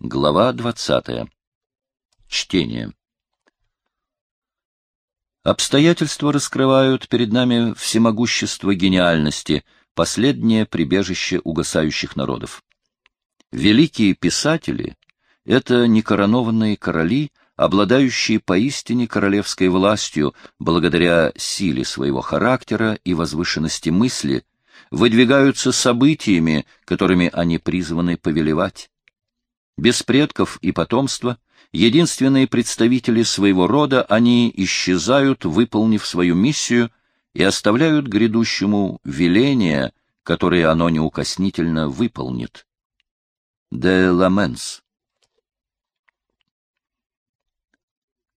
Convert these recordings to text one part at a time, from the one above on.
Глава двадцатая. Чтение. Обстоятельства раскрывают перед нами всемогущество гениальности, последнее прибежище угасающих народов. Великие писатели — это некоронованные короли, обладающие поистине королевской властью благодаря силе своего характера и возвышенности мысли, выдвигаются событиями, которыми они призваны повелевать. Без предков и потомства, единственные представители своего рода, они исчезают, выполнив свою миссию, и оставляют грядущему веления, которые оно неукоснительно выполнит. Де Ламенс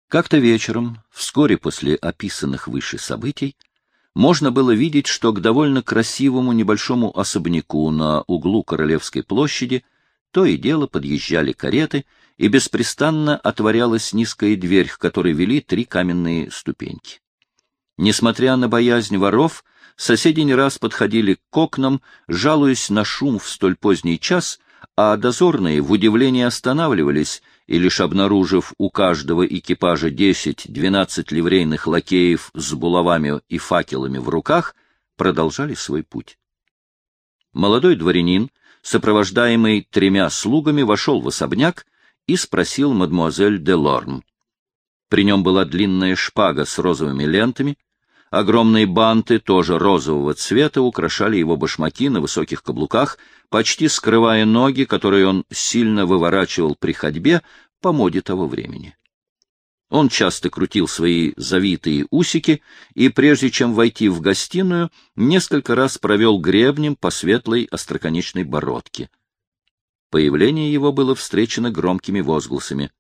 Как-то вечером, вскоре после описанных выше событий, можно было видеть, что к довольно красивому небольшому особняку на углу Королевской площади – то и дело подъезжали кареты, и беспрестанно отворялась низкая дверь, к которой вели три каменные ступеньки. Несмотря на боязнь воров, соседи не раз подходили к окнам, жалуясь на шум в столь поздний час, а дозорные в удивлении останавливались и, лишь обнаружив у каждого экипажа десять-двенадцать ливрейных лакеев с булавами и факелами в руках, продолжали свой путь. Молодой дворянин, сопровождаемый тремя слугами, вошел в особняк и спросил мадемуазель де Лорм. При нем была длинная шпага с розовыми лентами, огромные банты, тоже розового цвета, украшали его башмаки на высоких каблуках, почти скрывая ноги, которые он сильно выворачивал при ходьбе по моде того времени. Он часто крутил свои завитые усики и, прежде чем войти в гостиную, несколько раз провел гребнем по светлой остроконечной бородке. Появление его было встречено громкими возгласами.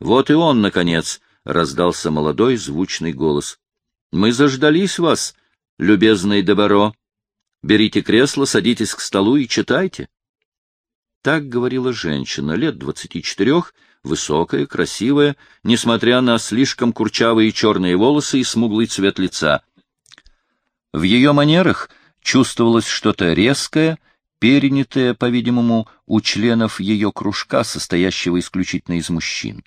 «Вот и он, наконец!» — раздался молодой звучный голос. «Мы заждались вас, любезный Дебаро. Берите кресло, садитесь к столу и читайте». Так говорила женщина, лет двадцати четырех, высокая, красивая, несмотря на слишком курчавые черные волосы и смуглый цвет лица. В ее манерах чувствовалось что-то резкое, перенятое, по-видимому, у членов ее кружка, состоящего исключительно из мужчин.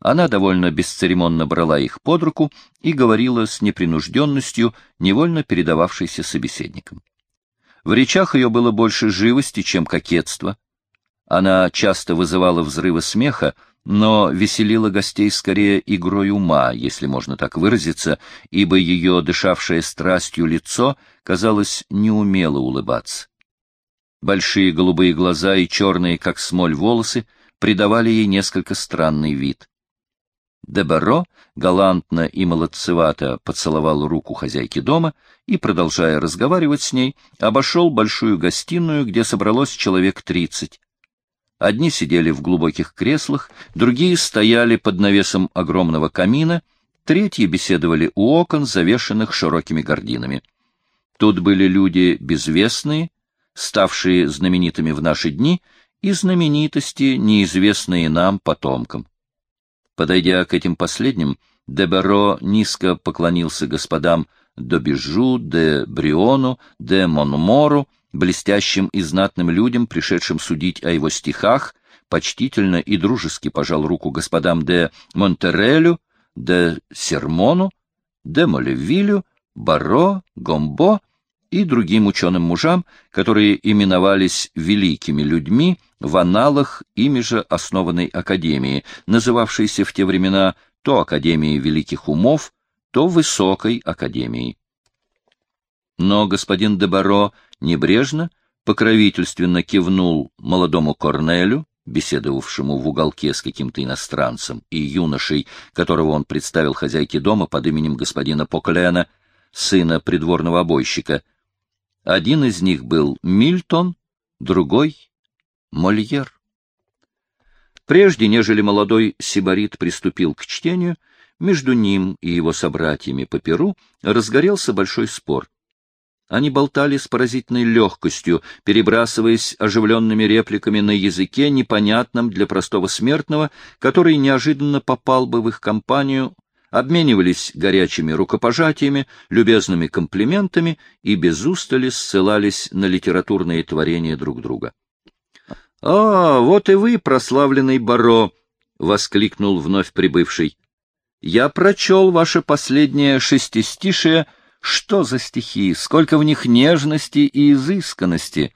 Она довольно бесцеремонно брала их под руку и говорила с непринужденностью, невольно передававшейся собеседникам. В речах ее было больше живости, чем кокетства, она часто вызывала взрывы смеха, но веселила гостей скорее игрой ума, если можно так выразиться, ибо ее дышавшее страстью лицо, казалось, не умело улыбаться. Большие голубые глаза и черные, как смоль, волосы придавали ей несколько странный вид. Дебаро галантно и молодцевато поцеловал руку хозяйки дома и, продолжая разговаривать с ней, обошел большую гостиную, где собралось человек тридцать. Одни сидели в глубоких креслах, другие стояли под навесом огромного камина, третьи беседовали у окон, завешенных широкими гардинами. Тут были люди безвестные, ставшие знаменитыми в наши дни, и знаменитости, неизвестные нам, потомкам. Подойдя к этим последним, Деберо низко поклонился господам Добежу, де Бриону, де Монмору, блестящим и знатным людям, пришедшим судить о его стихах, почтительно и дружески пожал руку господам де Монтерелю, де Сермону, де Молевилю, Баро, Гомбо и другим ученым-мужам, которые именовались великими людьми в аналах ими же основанной академии, называвшейся в те времена то Академией великих умов, то Высокой Академией. Но господин де Баро небрежно, покровительственно кивнул молодому Корнелю, беседовавшему в уголке с каким-то иностранцем, и юношей, которого он представил хозяйке дома под именем господина Поклена, сына придворного обойщика. Один из них был Мильтон, другой — Мольер. Прежде, нежели молодой сибарит приступил к чтению, между ним и его собратьями по перу разгорелся большой спор. Они болтали с поразительной легкостью, перебрасываясь оживленными репликами на языке, непонятном для простого смертного, который неожиданно попал бы в их компанию, обменивались горячими рукопожатиями, любезными комплиментами и без устали ссылались на литературные творения друг друга. — А, вот и вы, прославленный Баро! — воскликнул вновь прибывший. — Я прочел ваше последнее шестистишее. Что за стихи? Сколько в них нежности и изысканности!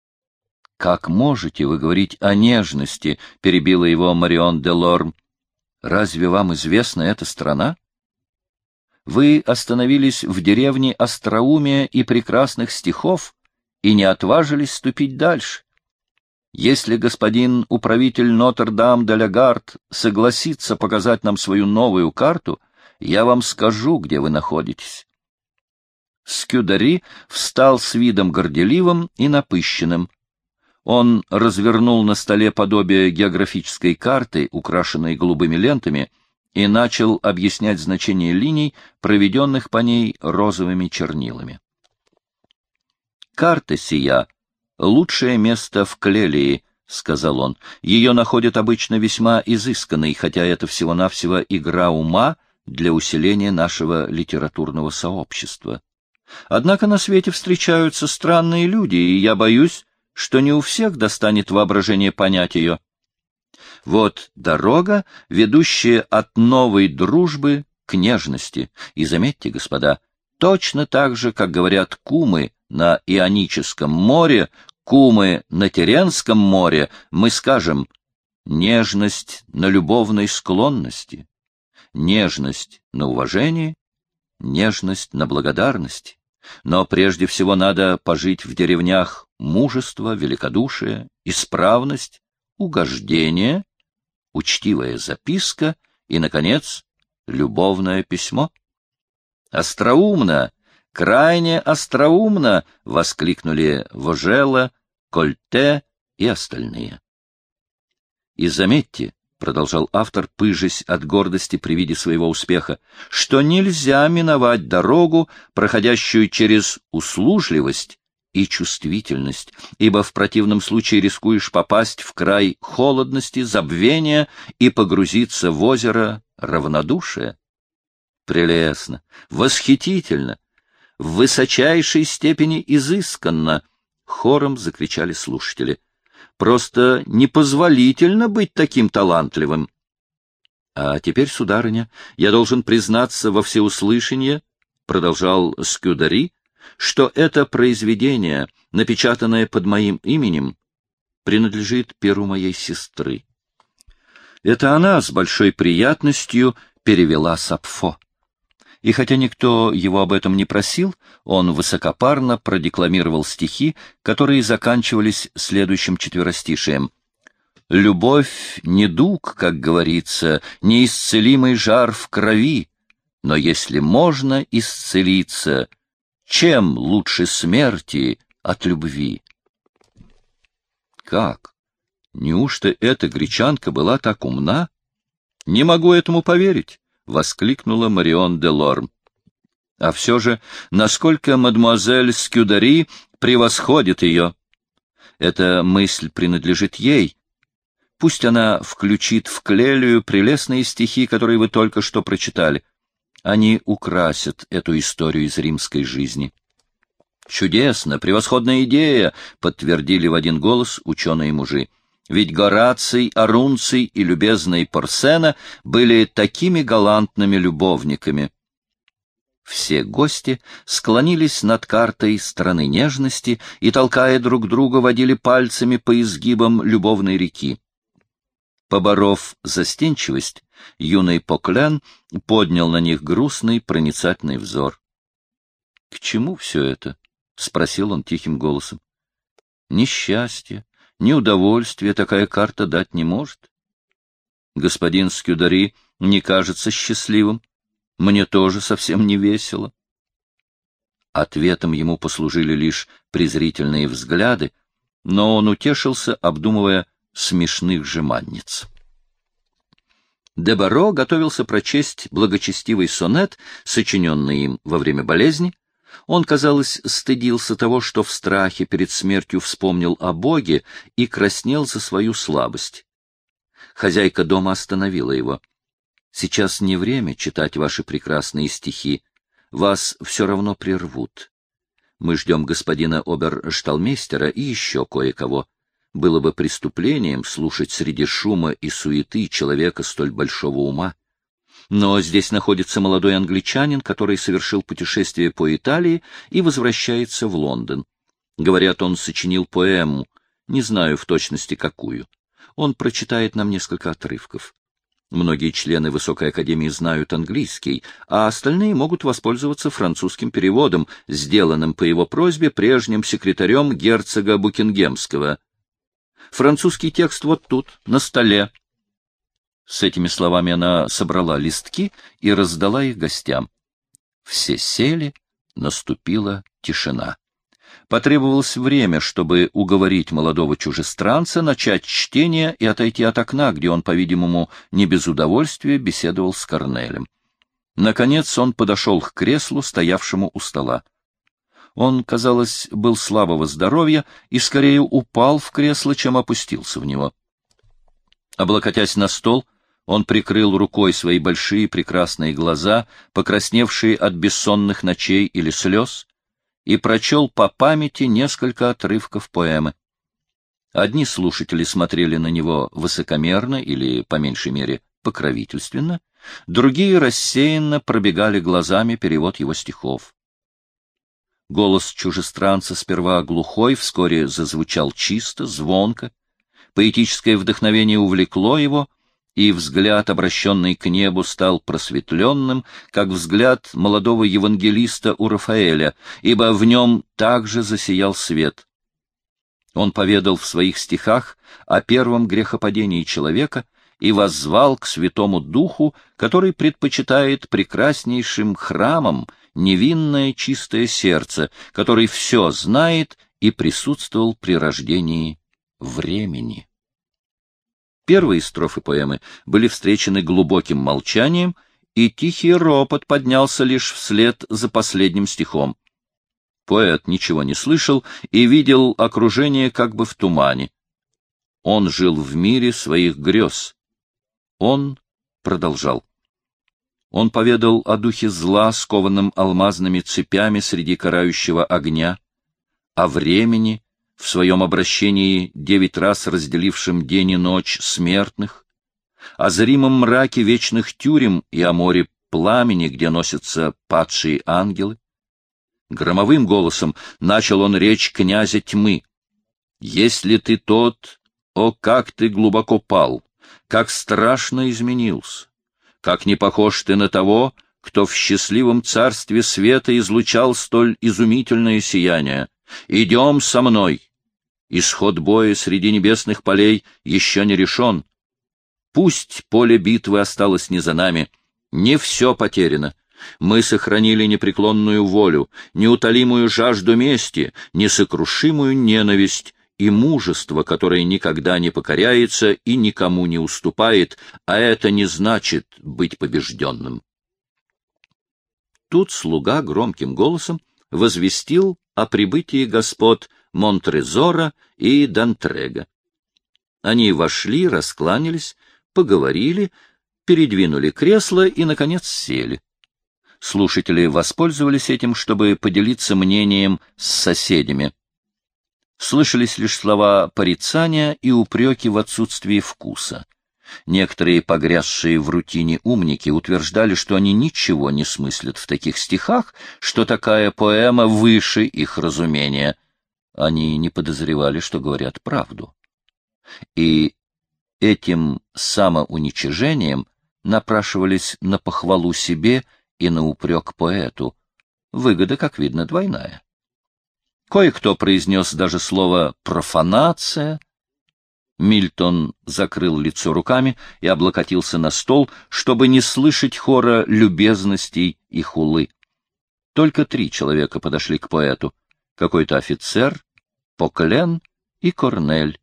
— Как можете вы говорить о нежности? — перебила его Марион де Лорм. — Разве вам известна эта страна? Вы остановились в деревне остроумия и прекрасных стихов и не отважились ступить дальше. Если господин управитель Нотр-Дам-де-Лагард согласится показать нам свою новую карту, я вам скажу, где вы находитесь. Скюдари встал с видом горделивым и напыщенным. Он развернул на столе подобие географической карты, украшенной голубыми лентами, и начал объяснять значение линий, проведенных по ней розовыми чернилами. Карта сия лучшее место в Клелии, — сказал он. Ее находят обычно весьма изысканной, хотя это всего-навсего игра ума для усиления нашего литературного сообщества. Однако на свете встречаются странные люди, и я боюсь, что не у всех достанет воображение понять ее. Вот дорога, ведущая от новой дружбы к нежности. И заметьте, господа, точно так же, как говорят кумы на Ионическом море, кумы на Теренском море, мы скажем нежность на любовной склонности, нежность на уважении, нежность на благодарности. Но прежде всего надо пожить в деревнях мужество, великодушие, исправность, угождение, учтивая записка и, наконец, любовное письмо. Остроумно, крайне остроумно воскликнули Вожела, Кольте и остальные. И заметьте, — продолжал автор, пыжась от гордости при виде своего успеха, — что нельзя миновать дорогу, проходящую через услужливость и чувствительность, ибо в противном случае рискуешь попасть в край холодности, забвения и погрузиться в озеро равнодушия. Прелестно, восхитительно, в высочайшей степени изысканно, Хором закричали слушатели. Просто непозволительно быть таким талантливым. А теперь, сударыня, я должен признаться во всеуслышание, продолжал Скюдари, что это произведение, напечатанное под моим именем, принадлежит перу моей сестры. Это она с большой приятностью перевела Сапфо и хотя никто его об этом не просил, он высокопарно продекламировал стихи, которые заканчивались следующим четверостишием. «Любовь — не дуг, как говорится, неисцелимый жар в крови, но если можно исцелиться, чем лучше смерти от любви?» Как? Неужто эта гречанка была так умна? Не могу этому поверить воскликнула Марион де Лорм. А все же, насколько мадемуазель Скюдари превосходит ее? Эта мысль принадлежит ей. Пусть она включит в Клелию прелестные стихи, которые вы только что прочитали. Они украсят эту историю из римской жизни. Чудесно, превосходная идея, подтвердили в один голос ученые-мужи ведь Гораций, Арунций и любезный Порсена были такими галантными любовниками. Все гости склонились над картой страны нежности и, толкая друг друга, водили пальцами по изгибам любовной реки. Поборов застенчивость, юный Поклен поднял на них грустный проницательный взор. — К чему все это? — спросил он тихим голосом. — Несчастье, ни удовольствия такая карта дать не может. Господин Скюдари не кажется счастливым. Мне тоже совсем не весело. Ответом ему послужили лишь презрительные взгляды, но он утешился, обдумывая смешных жеманниц. Дебаро готовился прочесть благочестивый сонет, сочиненный им во время болезни, он, казалось, стыдился того, что в страхе перед смертью вспомнил о Боге и краснел за свою слабость. Хозяйка дома остановила его. — Сейчас не время читать ваши прекрасные стихи. Вас все равно прервут. Мы ждем господина обершталмейстера и еще кое-кого. Было бы преступлением слушать среди шума и суеты человека столь большого ума. Но здесь находится молодой англичанин, который совершил путешествие по Италии и возвращается в Лондон. Говорят, он сочинил поэму, не знаю в точности какую. Он прочитает нам несколько отрывков. Многие члены Высокой Академии знают английский, а остальные могут воспользоваться французским переводом, сделанным по его просьбе прежним секретарем герцога Букингемского. Французский текст вот тут, на столе. С этими словами она собрала листки и раздала их гостям. Все сели, наступила тишина. Потребовалось время, чтобы уговорить молодого чужестранца начать чтение и отойти от окна, где он, по-видимому, не без удовольствия беседовал с Корнелем. Наконец он подошел к креслу, стоявшему у стола. Он, казалось, был слабого здоровья и скорее упал в кресло, чем опустился в него. Облокотясь на стол, он прикрыл рукой свои большие прекрасные глаза, покрасневшие от бессонных ночей или слез, и прочел по памяти несколько отрывков поэмы. Одни слушатели смотрели на него высокомерно или, по меньшей мере, покровительственно, другие рассеянно пробегали глазами перевод его стихов. Голос чужестранца сперва глухой, вскоре зазвучал чисто, звонко. Поэтическое вдохновение увлекло его — и взгляд, обращенный к небу, стал просветленным, как взгляд молодого евангелиста у Рафаэля, ибо в нем также засиял свет. Он поведал в своих стихах о первом грехопадении человека и воззвал к Святому Духу, который предпочитает прекраснейшим храмом невинное чистое сердце, который все знает и присутствовал при рождении времени. Первые строфы поэмы были встречены глубоким молчанием, и тихий ропот поднялся лишь вслед за последним стихом. Поэт ничего не слышал и видел окружение как бы в тумане. Он жил в мире своих грез. Он продолжал. Он поведал о духе зла, скованном алмазными цепями среди карающего огня, о времени, в своем обращении девять раз разделившим день и ночь смертных, о зримом мраке вечных тюрем и о море пламени, где носятся падшие ангелы. Громовым голосом начал он речь князя тьмы. «Если ты тот, о, как ты глубоко пал, как страшно изменился, как не похож ты на того, кто в счастливом царстве света излучал столь изумительное сияние. Идем со мной!» Исход боя среди небесных полей еще не решен. Пусть поле битвы осталось не за нами, не все потеряно. Мы сохранили непреклонную волю, неутолимую жажду мести, несокрушимую ненависть и мужество, которое никогда не покоряется и никому не уступает, а это не значит быть побежденным. Тут слуга громким голосом возвестил о прибытии господ Монтрезора и Дантрега. Они вошли, раскланялись, поговорили, передвинули кресло и, наконец, сели. Слушатели воспользовались этим, чтобы поделиться мнением с соседями. Слышались лишь слова порицания и упреки в отсутствии вкуса. Некоторые погрязшие в рутине умники утверждали, что они ничего не смыслят в таких стихах, что такая поэма выше их разумения — они не подозревали, что говорят правду. И этим самоуничижением напрашивались на похвалу себе и на упрек поэту. Выгода, как видно, двойная. Кое-кто произнес даже слово «профанация». Мильтон закрыл лицо руками и облокотился на стол, чтобы не слышать хора любезностей и хулы. Только три человека подошли к поэту какой-то офицер, Поклен и Корнель.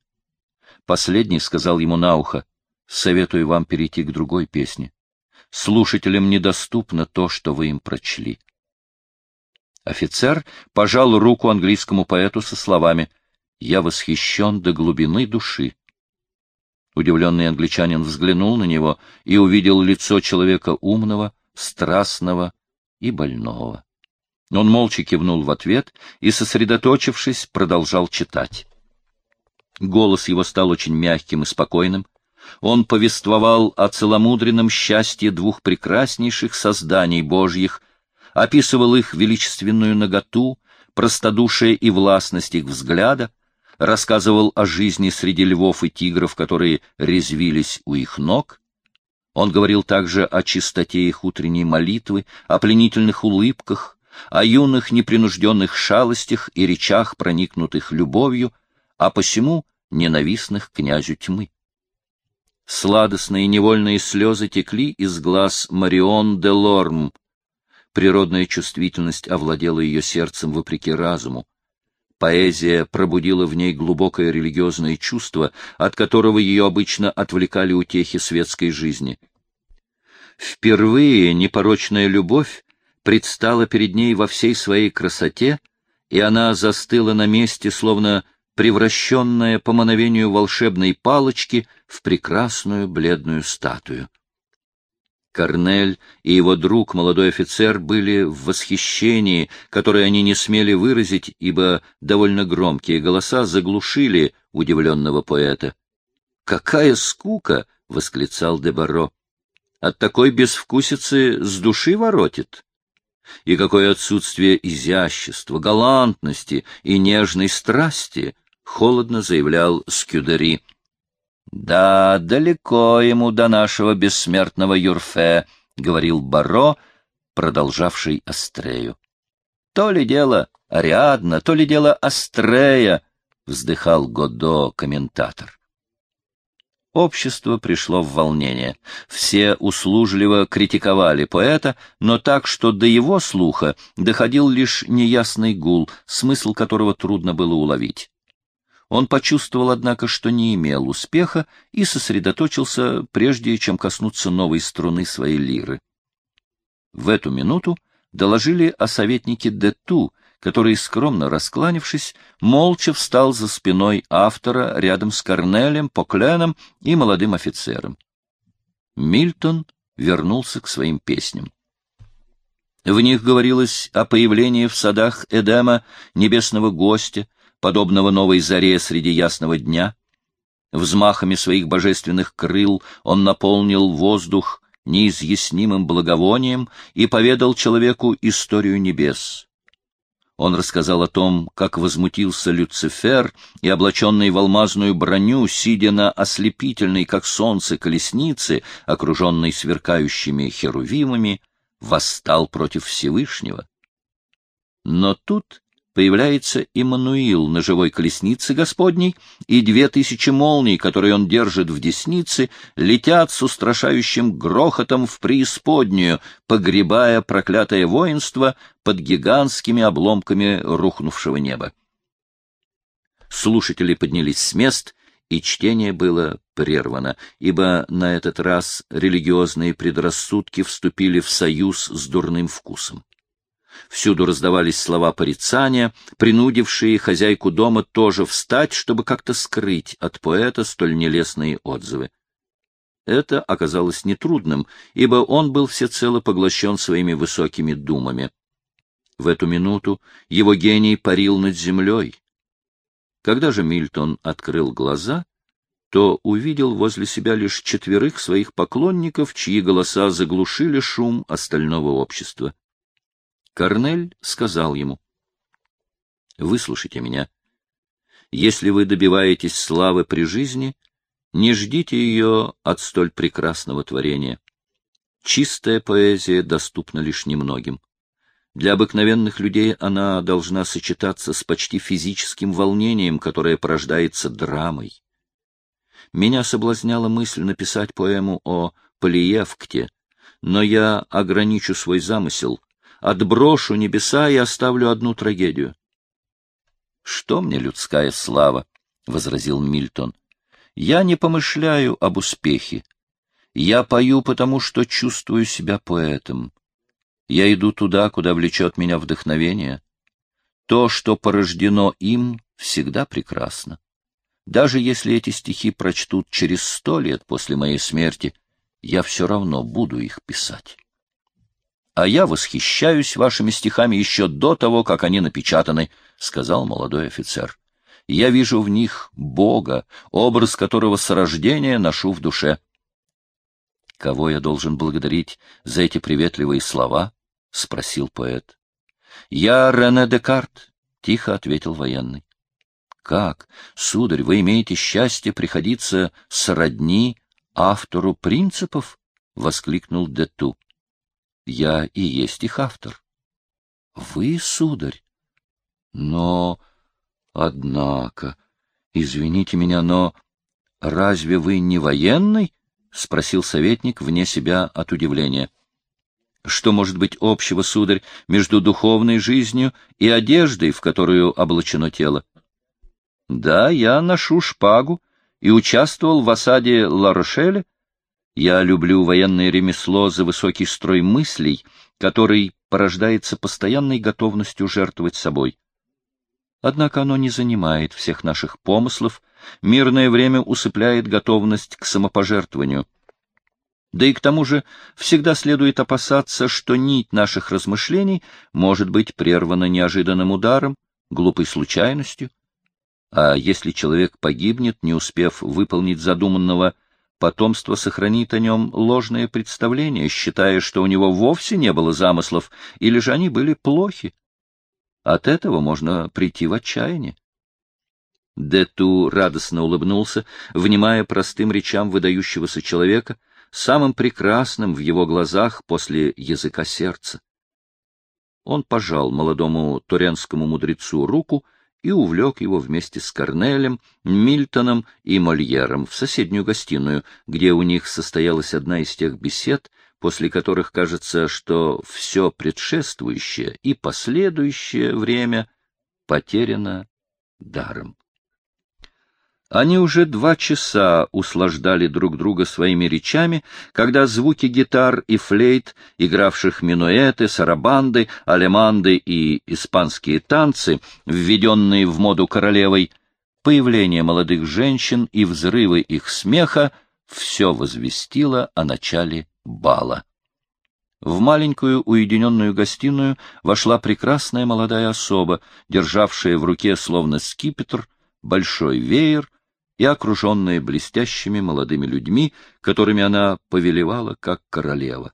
Последний сказал ему на ухо, «Советую вам перейти к другой песне. Слушателям недоступно то, что вы им прочли». Офицер пожал руку английскому поэту со словами «Я восхищен до глубины души». Удивленный англичанин взглянул на него и увидел лицо человека умного, страстного и больного. Он молча кивнул в ответ и, сосредоточившись, продолжал читать. Голос его стал очень мягким и спокойным. Он повествовал о целомудренном счастье двух прекраснейших созданий Божьих, описывал их величественную наготу, простодушие и властность их взгляда, рассказывал о жизни среди львов и тигров, которые резвились у их ног. Он говорил также о чистоте их утренней молитвы, о пленительных улыбках, о юных непринужденных шалостях и речах, проникнутых любовью, а посему ненавистных князю тьмы. Сладостные невольные слезы текли из глаз Марион де Лорм. Природная чувствительность овладела ее сердцем вопреки разуму. Поэзия пробудила в ней глубокое религиозное чувство, от которого ее обычно отвлекали утехи светской жизни. Впервые непорочная любовь предстала перед ней во всей своей красоте, и она застыла на месте, словно превращенная по мановению волшебной палочки в прекрасную бледную статую. Корнель и его друг, молодой офицер, были в восхищении, которое они не смели выразить, ибо довольно громкие голоса заглушили удивленного поэта. «Какая скука!» — восклицал Дебаро. «От такой безвкусицы с души воротит!» И какое отсутствие изящества, галантности и нежной страсти —— холодно заявлял Скюдери. «Да, далеко ему до нашего бессмертного Юрфе», — говорил Баро, продолжавший Астрею. «То ли дело Ариадна, то ли дело Астрея», — вздыхал Годо, комментатор. Общество пришло в волнение. Все услужливо критиковали поэта, но так, что до его слуха доходил лишь неясный гул, смысл которого трудно было уловить. Он почувствовал, однако, что не имел успеха и сосредоточился, прежде чем коснуться новой струны своей лиры. В эту минуту доложили о советнике Дету, который, скромно раскланившись, молча встал за спиной автора рядом с Корнелем, Покленом и молодым офицером. Мильтон вернулся к своим песням. В них говорилось о появлении в садах Эдема небесного гостя, подобного новой заре среди ясного дня. Взмахами своих божественных крыл он наполнил воздух неизъяснимым благовонием и поведал человеку историю небес. Он рассказал о том, как возмутился Люцифер и, облаченный в алмазную броню, сидя на ослепительной, как солнце, колеснице, окруженной сверкающими херувимами, восстал против Всевышнего. Но тут появляется Иммануил на живой колеснице Господней, и две тысячи молний, которые он держит в деснице, летят с устрашающим грохотом в преисподнюю, погребая проклятое воинство под гигантскими обломками рухнувшего неба. Слушатели поднялись с мест, и чтение было прервано, ибо на этот раз религиозные предрассудки вступили в союз с дурным вкусом. Всюду раздавались слова порицания, принудившие хозяйку дома тоже встать, чтобы как-то скрыть от поэта столь нелестные отзывы. Это оказалось нетрудным, ибо он был всецело поглощен своими высокими думами. В эту минуту его гений парил над землей. Когда же Мильтон открыл глаза, то увидел возле себя лишь четверых своих поклонников, чьи голоса заглушили шум остального общества. Корнель сказал ему, «Выслушайте меня. Если вы добиваетесь славы при жизни, не ждите ее от столь прекрасного творения. Чистая поэзия доступна лишь немногим. Для обыкновенных людей она должна сочетаться с почти физическим волнением, которое порождается драмой. Меня соблазняла мысль написать поэму о Полиевкте, но я ограничу свой замысел отброшу небеса и оставлю одну трагедию. — Что мне людская слава? — возразил Мильтон. — Я не помышляю об успехе. Я пою, потому что чувствую себя поэтом. Я иду туда, куда влечет меня вдохновение. То, что порождено им, всегда прекрасно. Даже если эти стихи прочтут через сто лет после моей смерти, я все равно буду их писать а я восхищаюсь вашими стихами еще до того, как они напечатаны, — сказал молодой офицер. Я вижу в них Бога, образ которого с рождения ношу в душе. — Кого я должен благодарить за эти приветливые слова? — спросил поэт. — Я Рене Декарт, — тихо ответил военный. — Как, сударь, вы имеете счастье приходиться сродни автору принципов? — воскликнул Дету. — Я и есть их автор. — Вы, сударь? Но... Однако, извините меня, но разве вы не военный? — спросил советник вне себя от удивления. — Что может быть общего, сударь, между духовной жизнью и одеждой, в которую облачено тело? — Да, я ношу шпагу и участвовал в осаде Ла-Рошеля. Я люблю военное ремесло за высокий строй мыслей, который порождается постоянной готовностью жертвовать собой. Однако оно не занимает всех наших помыслов, мирное время усыпляет готовность к самопожертвованию. Да и к тому же всегда следует опасаться, что нить наших размышлений может быть прервана неожиданным ударом, глупой случайностью. А если человек погибнет, не успев выполнить задуманного, потомство сохранит о нем ложное представление, считая, что у него вовсе не было замыслов, или же они были плохи. От этого можно прийти в отчаяние. Дету радостно улыбнулся, внимая простым речам выдающегося человека, самым прекрасным в его глазах после языка сердца. Он пожал молодому туренскому мудрецу руку и увлек его вместе с Корнелем, Мильтоном и Мольером в соседнюю гостиную, где у них состоялась одна из тех бесед, после которых кажется, что все предшествующее и последующее время потеряно даром. Они уже два часа услаждали друг друга своими речами, когда звуки гитар и флейт, игравших минуэты, сарабанды, алеманды и испанские танцы, введенные в моду королевой, появление молодых женщин и взрывы их смеха, все возвестило о начале бала. В маленькую уединенную гостиную вошла прекрасная молодая особа, державшая в руке словно скипетр большой веер и окруженная блестящими молодыми людьми, которыми она повелевала как королева.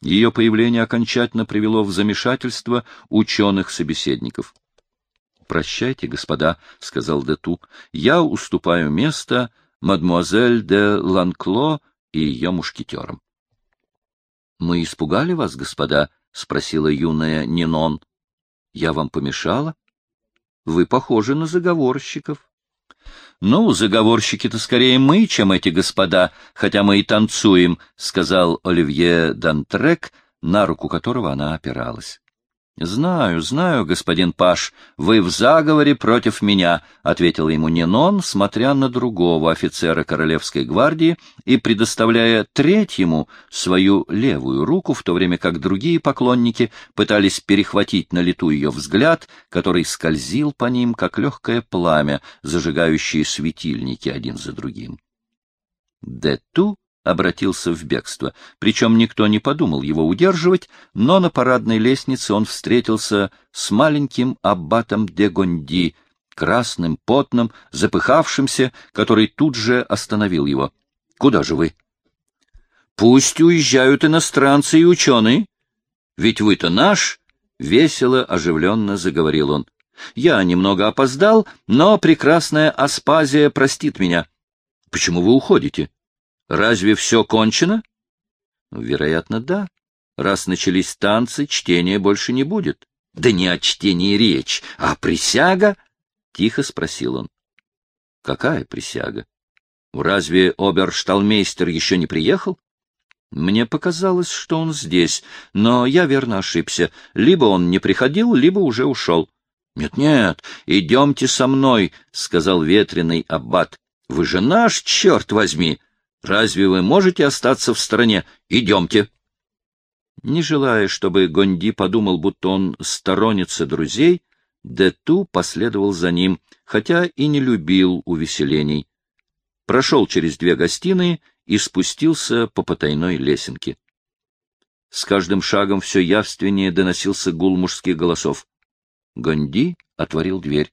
Ее появление окончательно привело в замешательство ученых-собеседников. — Прощайте, господа, — сказал Дету, — я уступаю место мадмуазель де Ланкло и ее мушкетерам. Мы испугали вас, господа? — спросила юная Нинон. — Я вам помешала? Вы похожи на заговорщиков. — Ну, заговорщики-то скорее мы, чем эти господа, хотя мы и танцуем, — сказал Оливье Дантрек, на руку которого она опиралась. — Знаю, знаю, господин Паш, вы в заговоре против меня, — ответил ему Нинон, смотря на другого офицера Королевской гвардии и предоставляя третьему свою левую руку, в то время как другие поклонники пытались перехватить на лету ее взгляд, который скользил по ним, как легкое пламя, зажигающее светильники один за другим. Дету обратился в бегство. Причем никто не подумал его удерживать, но на парадной лестнице он встретился с маленьким аббатом де Гонди, красным, потным, запыхавшимся, который тут же остановил его. — Куда же вы? — Пусть уезжают иностранцы и ученые. Ведь вы-то наш, — весело, оживленно заговорил он. — Я немного опоздал, но прекрасная Аспазия простит меня. — Почему вы уходите? — Разве все кончено? Вероятно, да. Раз начались танцы, чтения больше не будет. Да не о чтении речь, а присяга? Тихо спросил он. Какая присяга? Разве обершталмейстер еще не приехал? Мне показалось, что он здесь, но я верно ошибся. Либо он не приходил, либо уже ушел. «Нет, — Нет-нет, идемте со мной, — сказал ветреный аббат. — Вы же наш, черт возьми! Разве вы можете остаться в стороне? Идемте. Не желая, чтобы Гонди подумал, будто он сторонится друзей, Дету последовал за ним, хотя и не любил увеселений. Прошел через две гостиные и спустился по потайной лесенке. С каждым шагом все явственнее доносился гул мужских голосов. Гонди отворил дверь.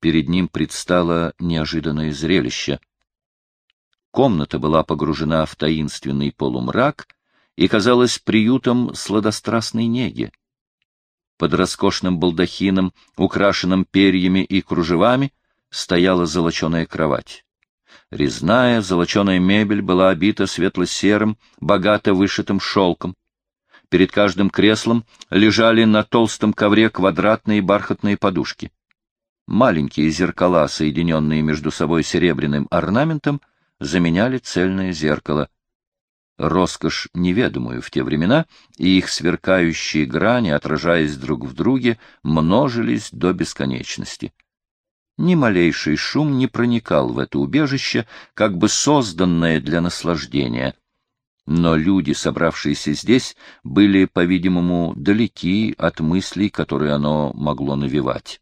перед ним предстало неожиданное зрелище. Комната была погружена в таинственный полумрак и казалась приютом сладострастной неги. Под роскошным балдахином, украшенным перьями и кружевами, стояла золоченая кровать. Резная золоченая мебель была обита светло-серым, богато вышитым шелком. Перед каждым креслом лежали на толстом ковре квадратные бархатные подушки. Маленькие зеркала, соединенные между собой серебряным орнаментом, заменяли цельное зеркало. Роскошь неведомую в те времена, и их сверкающие грани, отражаясь друг в друге, множились до бесконечности. Ни малейший шум не проникал в это убежище, как бы созданное для наслаждения. Но люди, собравшиеся здесь, были, по-видимому, далеки от мыслей, которые оно могло навевать.